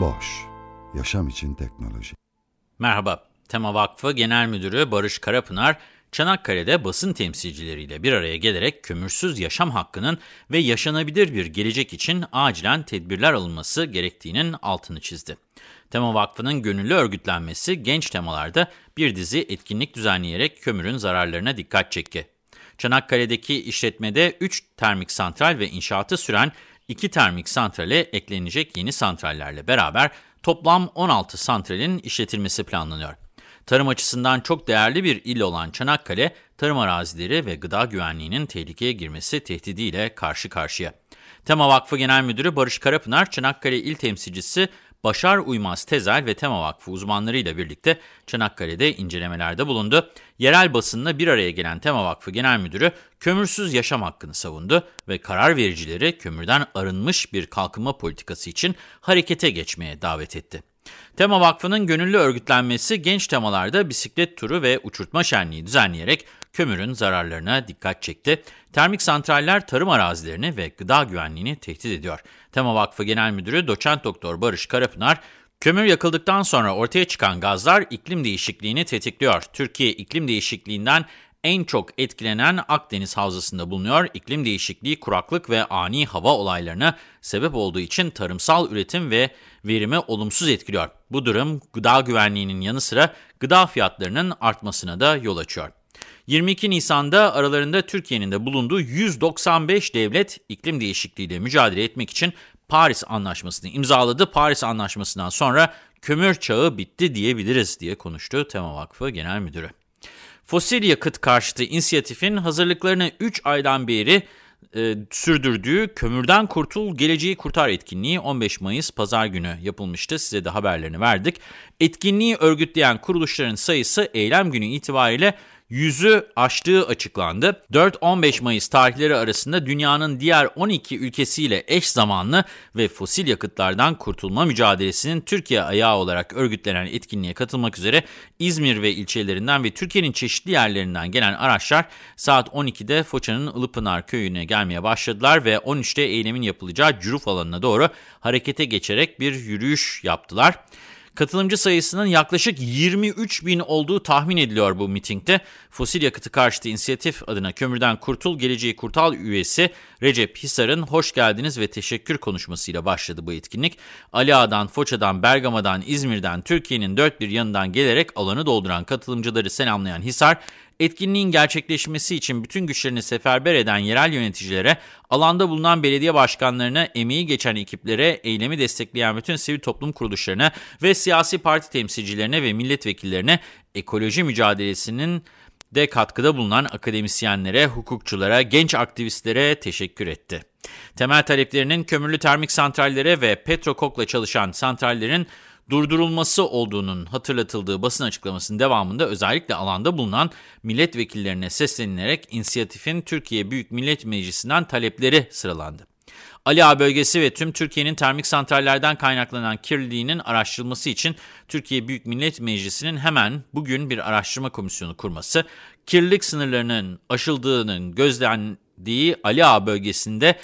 Boş, yaşam için teknoloji. Merhaba, Tema Vakfı Genel Müdürü Barış Karapınar, Çanakkale'de basın temsilcileriyle bir araya gelerek kömürsüz yaşam hakkının ve yaşanabilir bir gelecek için acilen tedbirler alınması gerektiğinin altını çizdi. Tema Vakfı'nın gönüllü örgütlenmesi genç temalarda bir dizi etkinlik düzenleyerek kömürün zararlarına dikkat çekti. Çanakkale'deki işletmede 3 termik santral ve inşaatı süren 2 termik santrale eklenecek yeni santrallerle beraber toplam 16 santralin işletilmesi planlanıyor. Tarım açısından çok değerli bir il olan Çanakkale, tarım arazileri ve gıda güvenliğinin tehlikeye girmesi tehdidiyle karşı karşıya. Tema Vakfı Genel Müdürü Barış Karapınar, Çanakkale İl Temsilcisi Başar Uymaz Tezel ve Tema Vakfı uzmanlarıyla birlikte Çanakkale'de incelemelerde bulundu. Yerel basınla bir araya gelen Tema Vakfı Genel Müdürü kömürsüz yaşam hakkını savundu ve karar vericileri kömürden arınmış bir kalkınma politikası için harekete geçmeye davet etti. Tema Vakfı'nın gönüllü örgütlenmesi genç temalarda bisiklet turu ve uçurtma şenliği düzenleyerek kömürün zararlarına dikkat çekti. Termik santraller tarım arazilerini ve gıda güvenliğini tehdit ediyor. Tema Vakfı Genel Müdürü Doçent Doktor Barış Karapınar, Kömür yakıldıktan sonra ortaya çıkan gazlar iklim değişikliğini tetikliyor. Türkiye iklim değişikliğinden en çok etkilenen Akdeniz Havzası'nda bulunuyor. İklim değişikliği, kuraklık ve ani hava olaylarına sebep olduğu için tarımsal üretim ve verimi olumsuz etkiliyor. Bu durum gıda güvenliğinin yanı sıra gıda fiyatlarının artmasına da yol açıyor. 22 Nisan'da aralarında Türkiye'nin de bulunduğu 195 devlet iklim değişikliğiyle mücadele etmek için Paris Anlaşması'nı imzaladı. Paris Anlaşması'ndan sonra kömür çağı bitti diyebiliriz diye konuştu Tema Vakfı Genel Müdürü. Fosil yakıt karşıtı inisiyatifin hazırlıklarını 3 aydan beri e, sürdürdüğü Kömürden Kurtul Geleceği Kurtar etkinliği 15 Mayıs Pazar günü yapılmıştı. Size de haberlerini verdik. Etkinliği örgütleyen kuruluşların sayısı eylem günü itibariyle yüzü aştığı açıklandı. 4-15 Mayıs tarihleri arasında dünyanın diğer 12 ülkesiyle eş zamanlı ve fosil yakıtlardan kurtulma mücadelesinin Türkiye ayağı olarak örgütlenen etkinliğe katılmak üzere İzmir ve ilçelerinden ve Türkiye'nin çeşitli yerlerinden gelen araçlar saat 12'de Foça'nın Ilıpınar köyüne gelmeye başladılar ve 13'te eylemin yapılacağı Cüruf alanına doğru harekete geçerek bir yürüyüş yaptılar. Katılımcı sayısının yaklaşık 23 bin olduğu tahmin ediliyor bu mitingde. Fosil yakıtı karşıtı inisiyatif adına Kömürden Kurtul Geleceği Kurtal üyesi Recep Hisar'ın hoş geldiniz ve teşekkür konuşmasıyla başladı bu etkinlik. Ali Ağa'dan, Foça'dan, Bergama'dan, İzmir'den, Türkiye'nin dört bir yanından gelerek alanı dolduran katılımcıları selamlayan Hisar, Etkinliğin gerçekleşmesi için bütün güçlerini seferber eden yerel yöneticilere, alanda bulunan belediye başkanlarına, emeği geçen ekiplere, eylemi destekleyen bütün sivil toplum kuruluşlarına ve siyasi parti temsilcilerine ve milletvekillerine ekoloji mücadelesinin de katkıda bulunan akademisyenlere, hukukçulara, genç aktivistlere teşekkür etti. Temel taleplerinin kömürlü termik santrallere ve petrokokla çalışan santrallerin durdurulması olduğunun hatırlatıldığı basın açıklamasının devamında özellikle alanda bulunan milletvekillerine seslenilerek inisiyatifin Türkiye Büyük Millet Meclisi'nden talepleri sıralandı. Ali Ağa bölgesi ve tüm Türkiye'nin termik santrallerden kaynaklanan kirliliğinin araştırılması için Türkiye Büyük Millet Meclisi'nin hemen bugün bir araştırma komisyonu kurması, kirlilik sınırlarının aşıldığının gözlendiği Ali Ağa bölgesinde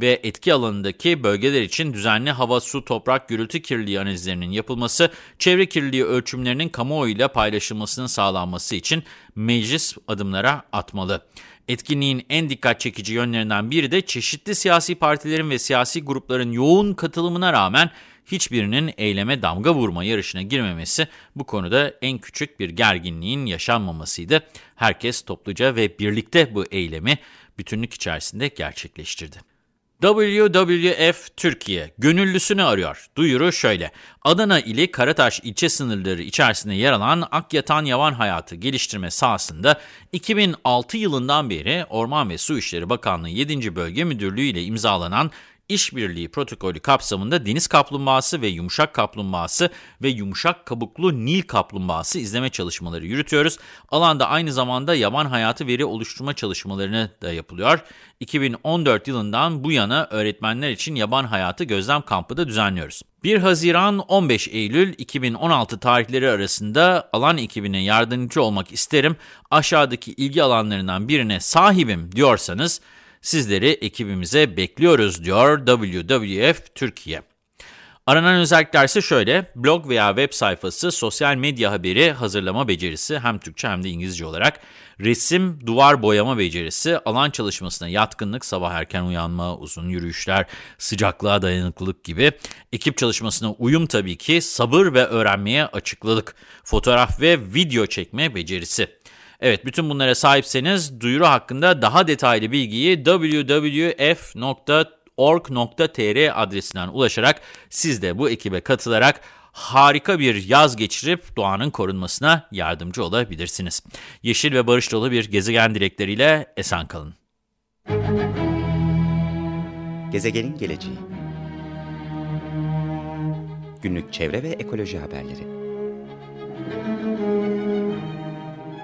ve etki alanındaki bölgeler için düzenli hava, su, toprak, gürültü kirliliği analizlerinin yapılması, çevre kirliliği ölçümlerinin kamuoyuyla paylaşılmasının sağlanması için meclis adımlara atmalı. Etkinliğin en dikkat çekici yönlerinden biri de çeşitli siyasi partilerin ve siyasi grupların yoğun katılımına rağmen hiçbirinin eyleme damga vurma yarışına girmemesi bu konuda en küçük bir gerginliğin yaşanmamasıydı. Herkes topluca ve birlikte bu eylemi bütünlük içerisinde gerçekleştirdi. WWF Türkiye gönüllüsünü arıyor. Duyuru şöyle. Adana ili Karataş ilçe sınırları içerisinde yer alan Akyatan Yavan Hayatı geliştirme sahasında 2006 yılından beri Orman ve Su İşleri Bakanlığı 7. Bölge Müdürlüğü ile imzalanan İşbirliği protokolü kapsamında deniz kaplumbağası ve yumuşak kaplumbağası ve yumuşak kabuklu Nil kaplumbağası izleme çalışmaları yürütüyoruz. Alanda aynı zamanda yaban hayatı veri oluşturma çalışmalarını da yapılıyor. 2014 yılından bu yana öğretmenler için yaban hayatı gözlem kampı da düzenliyoruz. 1 Haziran 15 Eylül 2016 tarihleri arasında alan ekibine yardımcı olmak isterim. Aşağıdaki ilgi alanlarından birine sahibim diyorsanız Sizleri ekibimize bekliyoruz diyor WWF Türkiye. Aranan özellikler ise şöyle, blog veya web sayfası, sosyal medya haberi hazırlama becerisi hem Türkçe hem de İngilizce olarak, resim, duvar boyama becerisi, alan çalışmasına yatkınlık, sabah erken uyanma, uzun yürüyüşler, sıcaklığa dayanıklılık gibi, ekip çalışmasına uyum tabii ki, sabır ve öğrenmeye açıklılık, fotoğraf ve video çekme becerisi. Evet bütün bunlara sahipseniz duyuru hakkında daha detaylı bilgiyi www.org.tr adresinden ulaşarak siz de bu ekibe katılarak harika bir yaz geçirip doğanın korunmasına yardımcı olabilirsiniz. Yeşil ve barış dolu bir gezegen dilekleriyle esen kalın. Gezegenin geleceği Günlük çevre ve ekoloji haberleri